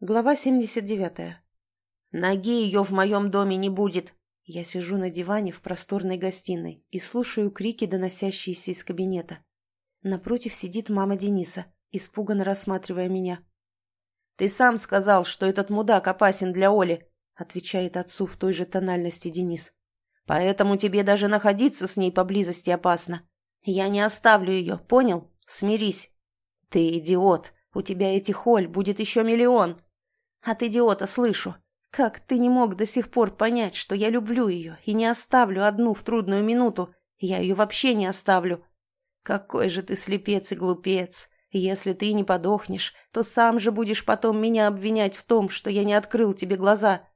Глава 79. Ноги ее в моем доме не будет. Я сижу на диване в просторной гостиной и слушаю крики, доносящиеся из кабинета. Напротив сидит мама Дениса, испуганно рассматривая меня. «Ты сам сказал, что этот мудак опасен для Оли», отвечает отцу в той же тональности Денис. «Поэтому тебе даже находиться с ней поблизости опасно. Я не оставлю ее, понял? Смирись». «Ты идиот. У тебя этих Оль будет еще миллион. От идиота слышу. Как ты не мог до сих пор понять, что я люблю ее и не оставлю одну в трудную минуту? Я ее вообще не оставлю. Какой же ты слепец и глупец. Если ты не подохнешь, то сам же будешь потом меня обвинять в том, что я не открыл тебе глаза.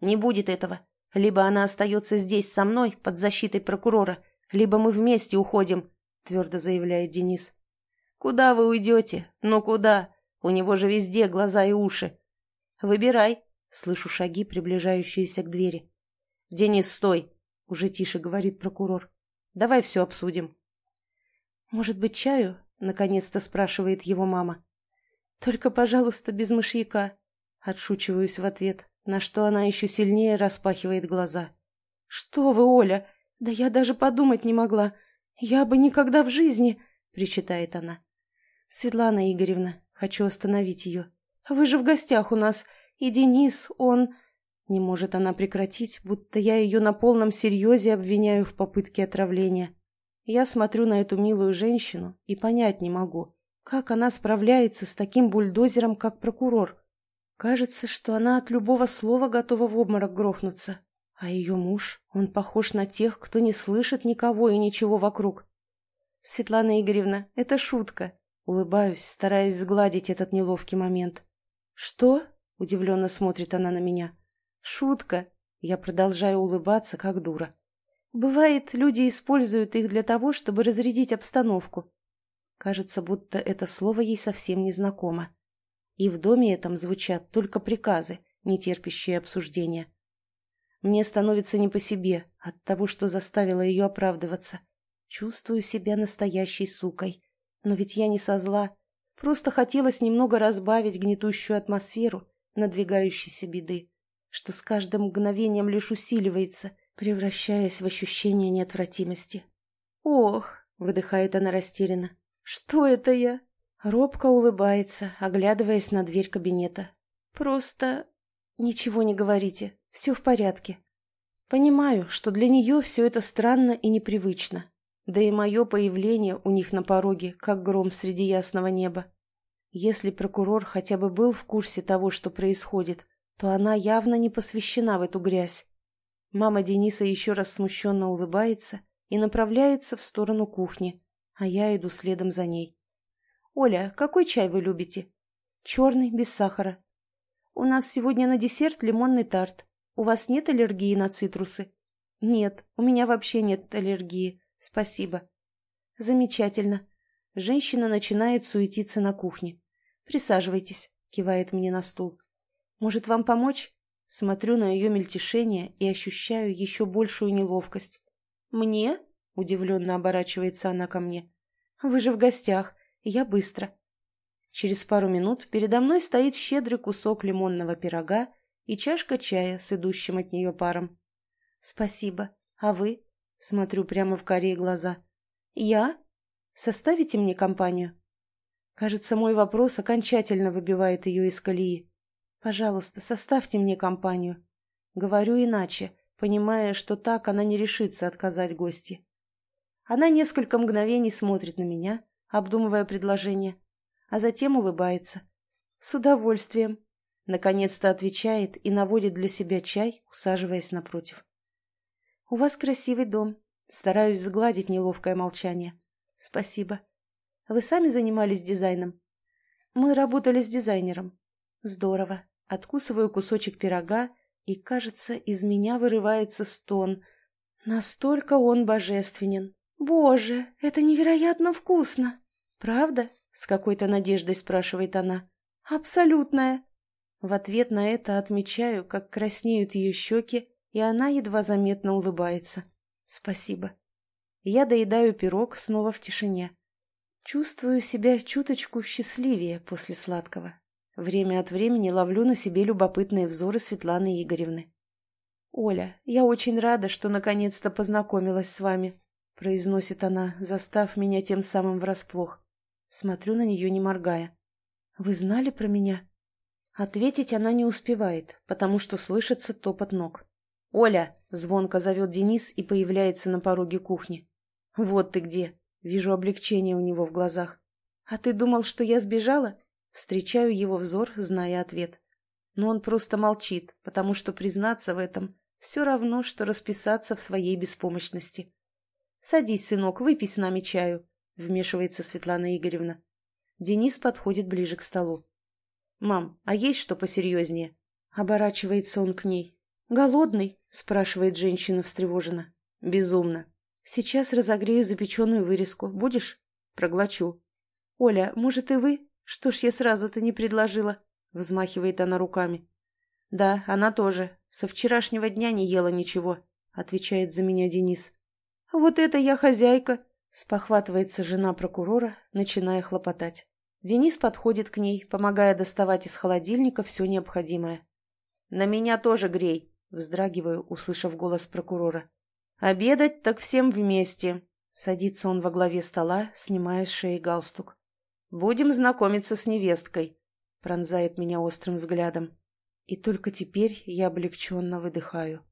Не будет этого. Либо она остается здесь со мной, под защитой прокурора, либо мы вместе уходим, твердо заявляет Денис. Куда вы уйдете? Ну куда? У него же везде глаза и уши. «Выбирай», — слышу шаги, приближающиеся к двери. «Денис, стой!» — уже тише говорит прокурор. «Давай все обсудим». «Может быть, чаю?» — наконец-то спрашивает его мама. «Только, пожалуйста, без мышьяка», — отшучиваюсь в ответ, на что она еще сильнее распахивает глаза. «Что вы, Оля? Да я даже подумать не могла. Я бы никогда в жизни...» — причитает она. «Светлана Игоревна, хочу остановить ее. Вы же в гостях у нас, и Денис, он...» Не может она прекратить, будто я ее на полном серьезе обвиняю в попытке отравления. Я смотрю на эту милую женщину и понять не могу, как она справляется с таким бульдозером, как прокурор. Кажется, что она от любого слова готова в обморок грохнуться. А ее муж, он похож на тех, кто не слышит никого и ничего вокруг. Светлана Игоревна, это шутка. Улыбаюсь, стараясь сгладить этот неловкий момент. «Что?» — удивленно смотрит она на меня. «Шутка!» Я продолжаю улыбаться, как дура. Бывает, люди используют их для того, чтобы разрядить обстановку. Кажется, будто это слово ей совсем не знакомо. И в доме этом звучат только приказы, не терпящие обсуждения. Мне становится не по себе от того, что заставило ее оправдываться. Чувствую себя настоящей сукой. Но ведь я не со зла. Просто хотелось немного разбавить гнетущую атмосферу надвигающейся беды, что с каждым мгновением лишь усиливается, превращаясь в ощущение неотвратимости. «Ох!» — выдыхает она растерянно. «Что это я?» Робко улыбается, оглядываясь на дверь кабинета. «Просто... ничего не говорите. Все в порядке. Понимаю, что для нее все это странно и непривычно. Да и мое появление у них на пороге, как гром среди ясного неба. Если прокурор хотя бы был в курсе того, что происходит, то она явно не посвящена в эту грязь. Мама Дениса еще раз смущенно улыбается и направляется в сторону кухни, а я иду следом за ней. «Оля, какой чай вы любите?» «Черный, без сахара». «У нас сегодня на десерт лимонный тарт. У вас нет аллергии на цитрусы?» «Нет, у меня вообще нет аллергии. «Спасибо». «Замечательно». Женщина начинает суетиться на кухне. «Присаживайтесь», — кивает мне на стул. «Может, вам помочь?» Смотрю на ее мельтешение и ощущаю еще большую неловкость. «Мне?» — удивленно оборачивается она ко мне. «Вы же в гостях. Я быстро». Через пару минут передо мной стоит щедрый кусок лимонного пирога и чашка чая с идущим от нее паром. «Спасибо. А вы?» Смотрю прямо в карие глаза. «Я? Составите мне компанию?» Кажется, мой вопрос окончательно выбивает ее из колеи. «Пожалуйста, составьте мне компанию». Говорю иначе, понимая, что так она не решится отказать гости. Она несколько мгновений смотрит на меня, обдумывая предложение, а затем улыбается. «С удовольствием», — наконец-то отвечает и наводит для себя чай, усаживаясь напротив. «У вас красивый дом. Стараюсь сгладить неловкое молчание. Спасибо. Вы сами занимались дизайном? Мы работали с дизайнером. Здорово. Откусываю кусочек пирога, и, кажется, из меня вырывается стон. Настолько он божественен. Боже, это невероятно вкусно. Правда? С какой-то надеждой спрашивает она. Абсолютная. В ответ на это отмечаю, как краснеют ее щеки, и она едва заметно улыбается. «Спасибо». Я доедаю пирог снова в тишине. Чувствую себя чуточку счастливее после сладкого. Время от времени ловлю на себе любопытные взоры Светланы Игоревны. «Оля, я очень рада, что наконец-то познакомилась с вами», — произносит она, застав меня тем самым врасплох. Смотрю на нее, не моргая. «Вы знали про меня?» Ответить она не успевает, потому что слышится топот ног. «Оля!» — звонко зовет Денис и появляется на пороге кухни. «Вот ты где!» — вижу облегчение у него в глазах. «А ты думал, что я сбежала?» Встречаю его взор, зная ответ. Но он просто молчит, потому что признаться в этом все равно, что расписаться в своей беспомощности. «Садись, сынок, выпей с нами чаю», — вмешивается Светлана Игоревна. Денис подходит ближе к столу. «Мам, а есть что посерьезнее?» Оборачивается он к ней. «Голодный?» — спрашивает женщина встревоженно. «Безумно. Сейчас разогрею запеченную вырезку. Будешь?» «Проглочу». «Оля, может, и вы? Что ж я сразу-то не предложила?» — взмахивает она руками. «Да, она тоже. Со вчерашнего дня не ела ничего», — отвечает за меня Денис. «Вот это я хозяйка!» — спохватывается жена прокурора, начиная хлопотать. Денис подходит к ней, помогая доставать из холодильника все необходимое. «На меня тоже грей», — вздрагиваю, услышав голос прокурора. «Обедать так всем вместе», — садится он во главе стола, снимая с шеи галстук. «Будем знакомиться с невесткой», — пронзает меня острым взглядом. И только теперь я облегченно выдыхаю.